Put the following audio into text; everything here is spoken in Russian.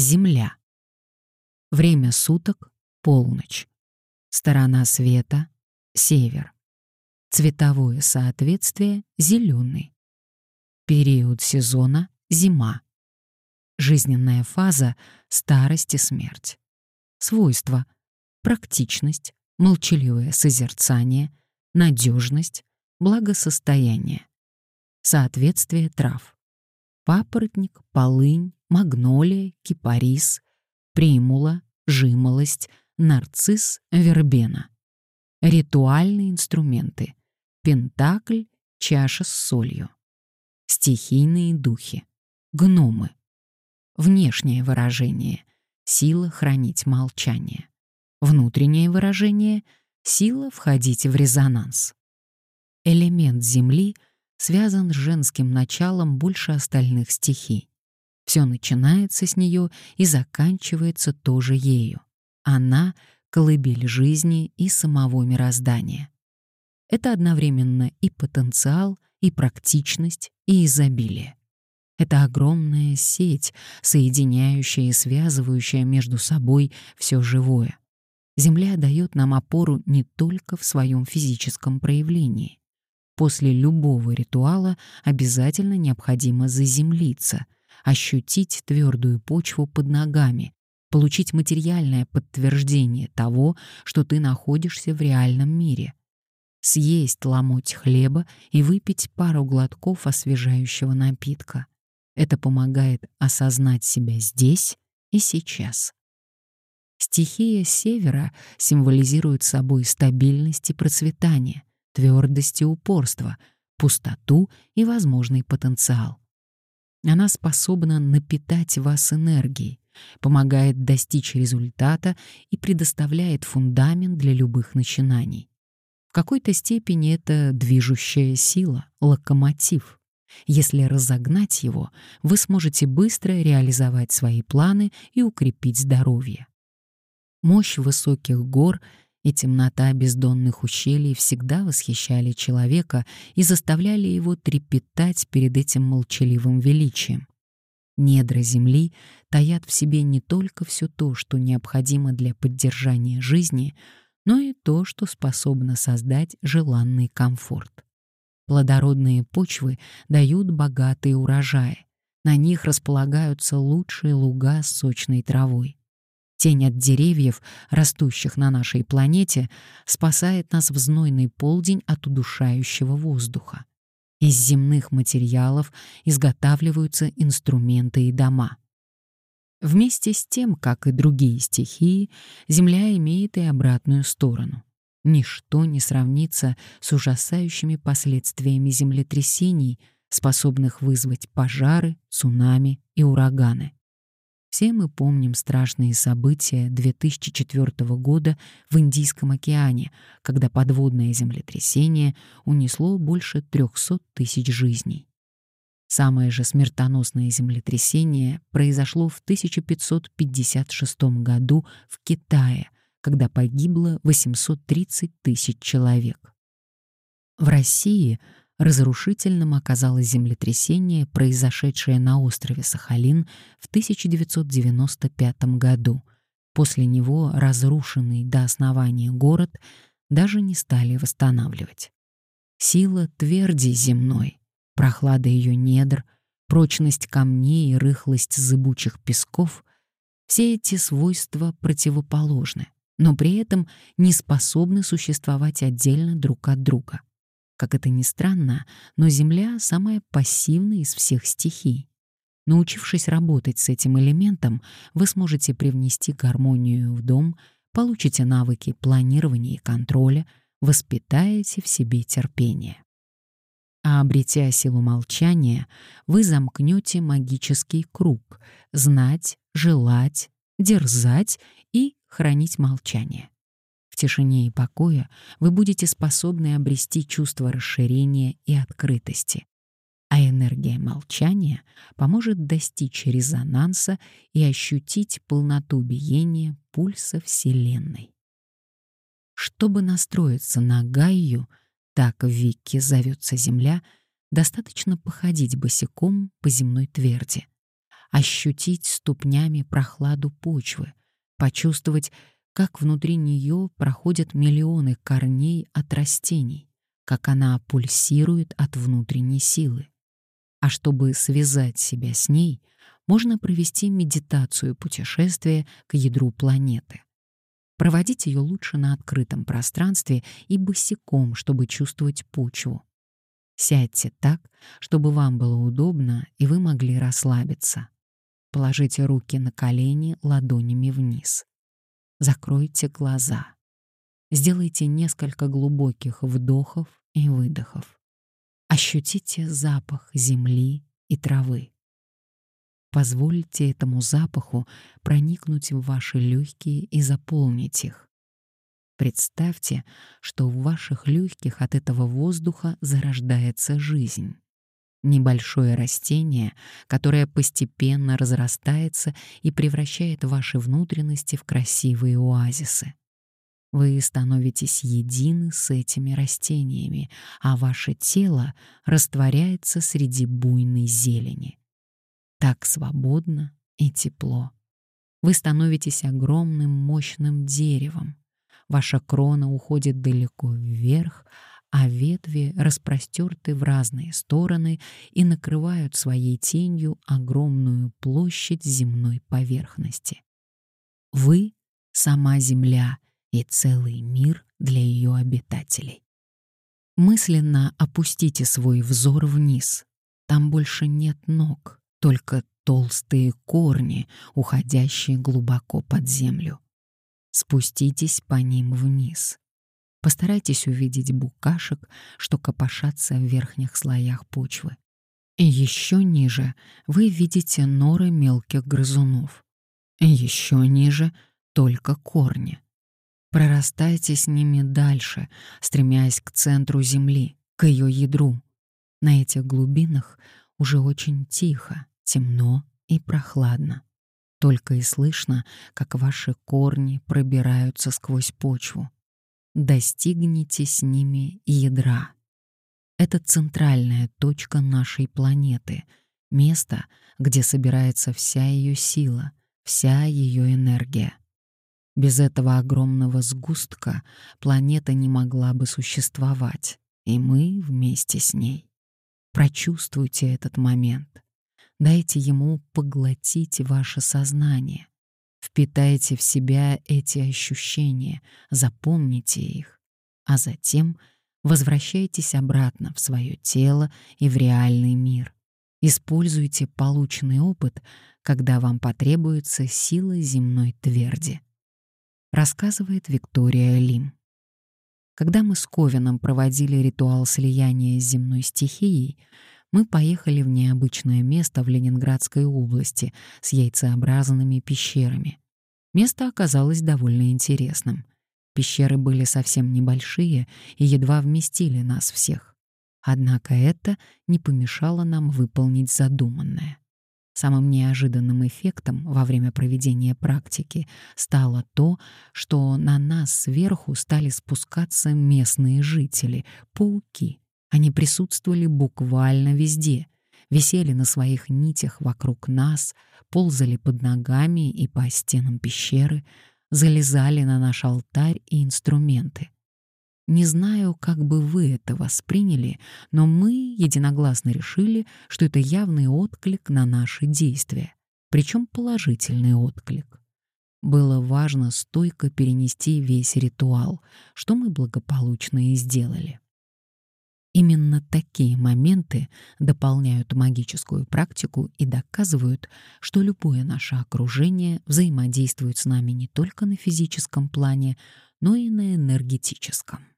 Земля. Время суток — полночь. Сторона света — север. Цветовое соответствие — зеленый. Период сезона — зима. Жизненная фаза — старость и смерть. Свойства — практичность, молчаливое созерцание, надежность, благосостояние. Соответствие трав. Папоротник, полынь, магнолия, кипарис, примула, жимолость, нарцисс, вербена. Ритуальные инструменты. Пентакль, чаша с солью. Стихийные духи. Гномы. Внешнее выражение — сила хранить молчание. Внутреннее выражение — сила входить в резонанс. Элемент Земли связан с женским началом больше остальных стихий. Все начинается с нее и заканчивается тоже ею. Она — колыбель жизни и самого мироздания. Это одновременно и потенциал, и практичность, и изобилие. Это огромная сеть, соединяющая и связывающая между собой все живое. Земля дает нам опору не только в своем физическом проявлении. После любого ритуала обязательно необходимо заземлиться, ощутить твердую почву под ногами, получить материальное подтверждение того, что ты находишься в реальном мире. Съесть ломоть хлеба и выпить пару глотков освежающего напитка. Это помогает осознать себя здесь и сейчас. Стихия севера символизирует собой стабильность и процветание, твердость и упорство, пустоту и возможный потенциал. Она способна напитать вас энергией, помогает достичь результата и предоставляет фундамент для любых начинаний. В какой-то степени это движущая сила, локомотив. Если разогнать его, вы сможете быстро реализовать свои планы и укрепить здоровье. Мощь высоких гор и темнота бездонных ущелий всегда восхищали человека и заставляли его трепетать перед этим молчаливым величием. Недра Земли таят в себе не только все то, что необходимо для поддержания жизни, но и то, что способно создать желанный комфорт. Плодородные почвы дают богатые урожаи. На них располагаются лучшие луга с сочной травой. Тень от деревьев, растущих на нашей планете, спасает нас в знойный полдень от удушающего воздуха. Из земных материалов изготавливаются инструменты и дома. Вместе с тем, как и другие стихии, Земля имеет и обратную сторону. Ничто не сравнится с ужасающими последствиями землетрясений, способных вызвать пожары, цунами и ураганы. Все мы помним страшные события 2004 года в Индийском океане, когда подводное землетрясение унесло больше 300 тысяч жизней. Самое же смертоносное землетрясение произошло в 1556 году в Китае, когда погибло 830 тысяч человек. В России — разрушительным оказалось землетрясение, произошедшее на острове Сахалин в 1995 году. После него разрушенный до основания город даже не стали восстанавливать. Сила тверди земной, прохлада ее недр, прочность камней и рыхлость зыбучих песков — все эти свойства противоположны, но при этом не способны существовать отдельно друг от друга — как это ни странно, но Земля — самая пассивная из всех стихий. Научившись работать с этим элементом, вы сможете привнести гармонию в дом, получите навыки планирования и контроля, воспитаете в себе терпение. А обретя силу молчания, вы замкнете магический круг — знать, желать, дерзать и хранить молчание тишине и покое вы будете способны обрести чувство расширения и открытости. А энергия молчания поможет достичь резонанса и ощутить полноту биения пульса Вселенной. Чтобы настроиться на Гайю, так в Викке зовется Земля, достаточно походить босиком по земной тверди. ощутить ступнями прохладу почвы, почувствовать, как внутри нее проходят миллионы корней от растений, как она пульсирует от внутренней силы. А чтобы связать себя с ней, можно провести медитацию путешествия к ядру планеты. Проводить ее лучше на открытом пространстве и босиком, чтобы чувствовать почву. Сядьте так, чтобы вам было удобно и вы могли расслабиться. Положите руки на колени ладонями вниз. Закройте глаза. Сделайте несколько глубоких вдохов и выдохов. Ощутите запах земли и травы. Позвольте этому запаху проникнуть в ваши легкие и заполнить их. Представьте, что в ваших легких от этого воздуха зарождается жизнь. Небольшое растение, которое постепенно разрастается и превращает ваши внутренности в красивые оазисы. Вы становитесь едины с этими растениями, а ваше тело растворяется среди буйной зелени. Так свободно и тепло. Вы становитесь огромным мощным деревом. Ваша крона уходит далеко вверх, а ветви распростерты в разные стороны и накрывают своей тенью огромную площадь земной поверхности. Вы — сама Земля и целый мир для ее обитателей. Мысленно опустите свой взор вниз. Там больше нет ног, только толстые корни, уходящие глубоко под землю. Спуститесь по ним вниз. Постарайтесь увидеть букашек, что копошатся в верхних слоях почвы. И еще ниже вы видите норы мелких грызунов. Еще ниже только корни. Прорастайте с ними дальше, стремясь к центру Земли, к ее ядру. На этих глубинах уже очень тихо, темно и прохладно. Только и слышно, как ваши корни пробираются сквозь почву. Достигните с ними ядра. Это центральная точка нашей планеты, место, где собирается вся ее сила, вся ее энергия. Без этого огромного сгустка планета не могла бы существовать, и мы вместе с ней. Прочувствуйте этот момент. Дайте ему поглотить ваше сознание. Впитайте в себя эти ощущения, запомните их, а затем возвращайтесь обратно в свое тело и в реальный мир. Используйте полученный опыт, когда вам потребуется сила земной тверди. Рассказывает Виктория Лим. Когда мы с Ковином проводили ритуал слияния с земной стихией, мы поехали в необычное место в Ленинградской области с яйцеобразными пещерами. Место оказалось довольно интересным. Пещеры были совсем небольшие и едва вместили нас всех. Однако это не помешало нам выполнить задуманное. Самым неожиданным эффектом во время проведения практики стало то, что на нас сверху стали спускаться местные жители, пауки. Они присутствовали буквально везде, висели на своих нитях вокруг нас, ползали под ногами и по стенам пещеры, залезали на наш алтарь и инструменты. Не знаю, как бы вы это восприняли, но мы единогласно решили, что это явный отклик на наши действия, причем положительный отклик. Было важно стойко перенести весь ритуал, что мы благополучно и сделали. Именно такие моменты дополняют магическую практику и доказывают, что любое наше окружение взаимодействует с нами не только на физическом плане, но и на энергетическом.